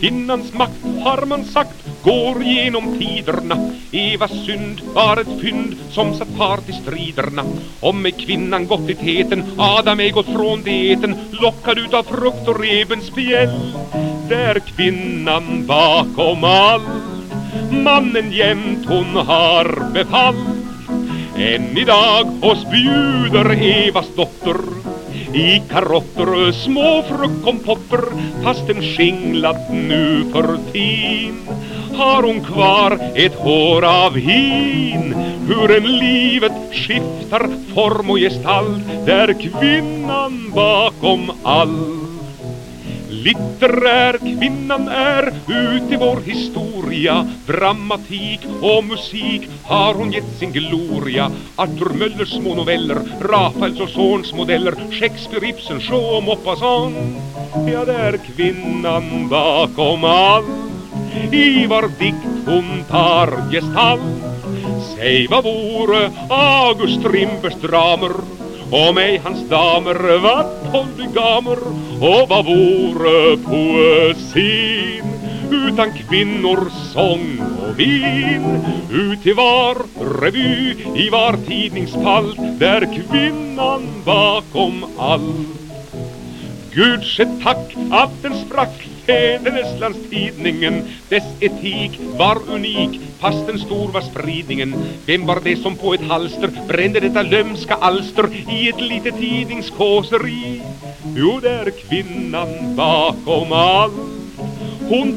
Kvinnans makt har man sagt går genom tiderna. Evas synd var ett fynd som satt fart i striderna. Om med kvinnan gått i teten Adam ej gått från dieten Lockad utav frukt och rebens spjäll. Där kvinnan bakom allt Mannen jämt hon har befallt än idag oss bjuder Evas dotter i karotter, små fruktkompotter fastän skinglat nu för tin har hon kvar ett hår av hin? Hur en livet skiftar form och gestalt där kvinnan bakom allt Litterär kvinnan är ut i vår historia. Dramatik och musik har hon gett sin gloria. Arthur Möllers små noveller Rafaels och Zorns modeller Shakespeare, Ibsen, Shaw och Maupassant. Ja, det är kvinnan bakom allt. I var dikt hon tar gestalt. Säg vad vore August Strindbergs dramer? Om ej hans damer var gamer och vad vore poesin? Utan kvinnor, sång och vin ut i var revy, i var tidningspalt där kvinnan bakom allt Gud ske tack att den sprack Fäderneslandstidningen Dess etik var unik fastän stor var spridningen Vem var det som på ett halster brände detta lömska alster i ett litet tidningskåseri? Jo, det är kvinnan bakom allt hon var